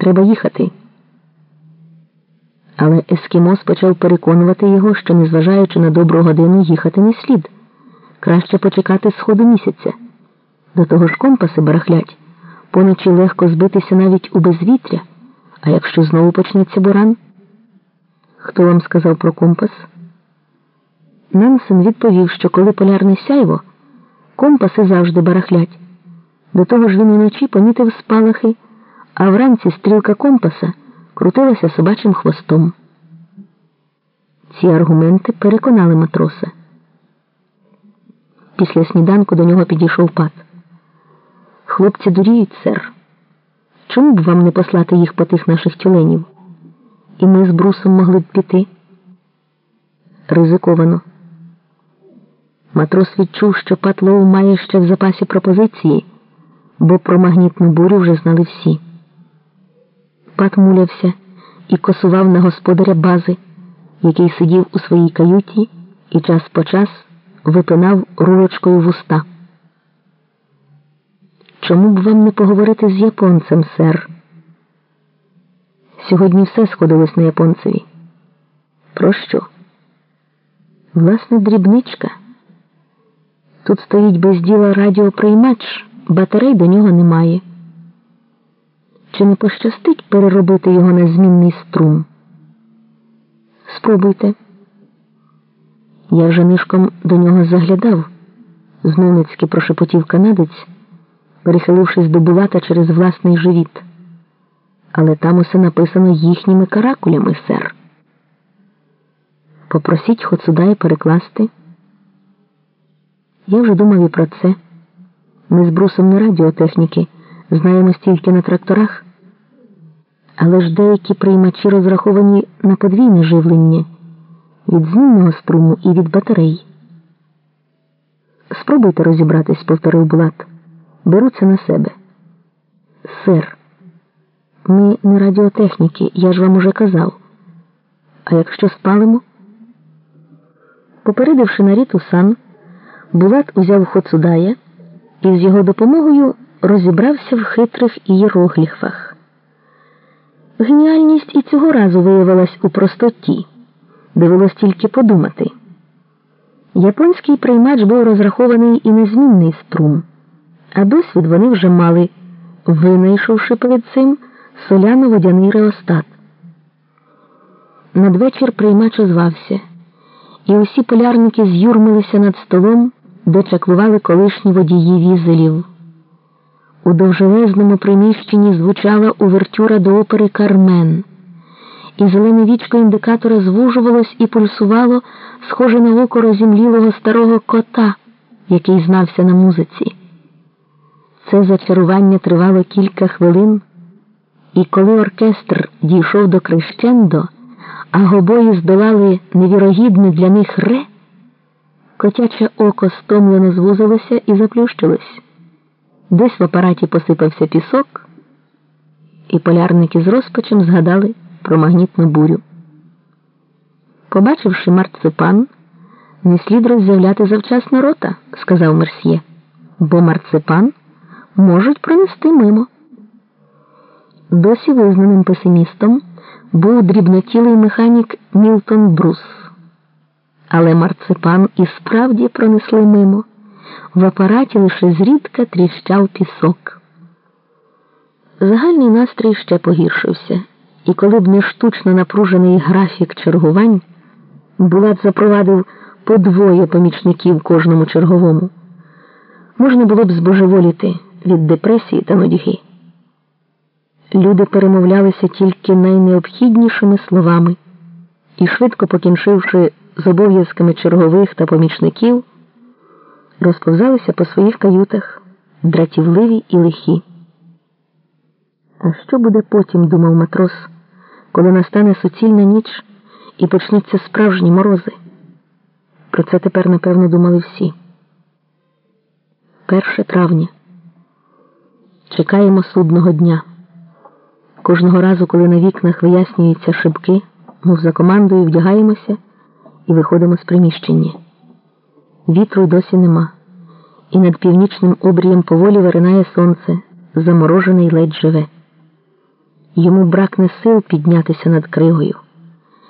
Треба їхати. Але ескімос почав переконувати його, що, незважаючи на добру годину, їхати не слід. Краще почекати сходу місяця. До того ж компаси барахлять, поночі легко збитися навіть у безвітря. А якщо знову почнеться буран? Хто вам сказав про компас? Нансен відповів, що коли полярне сяйво, компаси завжди барахлять. До того ж він уночі помітив спалахи, а вранці стрілка компаса крутилася собачим хвостом. Ці аргументи переконали матроса. Після сніданку до нього підійшов пат. Хлопці дуріють, сер. Чому б вам не послати їх по тих наших тюленів? І ми з брусом могли б піти? Ризиковано. Матрос відчув, що пат Лоу має ще в запасі пропозиції, бо про магнітну бурю вже знали всі. Пат мулявся і косував на господаря бази, який сидів у своїй каюті і час по час випинав рулочкою вуста. Чому б вам не поговорити з японцем, сер? Сьогодні все сходилось на японцеві. Про що? Власне, дрібничка. Тут стоїть без діла радіоприймач, батарей до нього немає. Чи не пощастить переробити його на змінний струм? Спробуйте. Я вже нишком до нього заглядав, знуницьки прошепотів канадець, перехилившись до булата через власний живіт. Але там усе написано їхніми каракулями, сер. Попросіть Хоцудай перекласти. Я вже думав і про це. Ми з брусом не радіотехніки, знаємо стільки на тракторах. Але ж деякі приймачі розраховані на подвійне живлення від змінного струму і від батарей. Спробуйте розібратись, повторив Булат. Беру це на себе. Сер, ми не радіотехніки, я ж вам уже казав. А якщо спалимо? Попередивши на ріту сан, Булат узяв Хоцудая і з його допомогою розібрався в хитрих ієрогліфах. Геніальність і цього разу виявилась у простоті, довелось тільки подумати. Японський приймач був розрахований і незмінний струм, а досвід вони вже мали, винайшовши перед цим соляно-водяний реостат. Надвечір приймач озвався, і усі полярники з'юрмилися над столом, де чаклували колишні водії візелів. У довжелезному приміщенні звучала увертюра до опери Кармен, і зелене вічко індикатора звужувалось і пульсувало, схоже на око розімлілого старого кота, який знався на музиці. Це зачарування тривало кілька хвилин, і коли оркестр дійшов до крещендо, а гобої здолали невірогідне для них ре, котяче око стомлено звузилося і заплющилось. Десь в апараті посипався пісок, і полярники з розпачем згадали про магнітну бурю. Побачивши марципан, не слід роззявляти завчасно рота, сказав Мерсьє, бо марципан можуть пронести мимо. Досі визнаним песимістом був дрібнотілий механік Мілтон Брус. Але марципан і справді пронесли мимо. В апараті лише зрідка тріщав пісок. Загальний настрій ще погіршився, і коли б не штучно напружений графік чергувань, Булат запровадив по двоє помічників кожному черговому. Можна було б збожеволіти від депресії та нудьги. Люди перемовлялися тільки найнеобхіднішими словами і, швидко покінчивши з обов'язками чергових та помічників, розповзалися по своїх каютах, дратівливі і лихі. А що буде потім, думав матрос, коли настане суцільна ніч і почнуться справжні морози? Про це тепер, напевно, думали всі. Перше травня. Чекаємо судного дня. Кожного разу, коли на вікнах вияснюються шибки, мов за командою вдягаємося і виходимо з приміщення. Вітру досі нема, і над північним обрієм поволі виринає сонце, заморожене й ледь живе. йому бракне сил піднятися над кригою.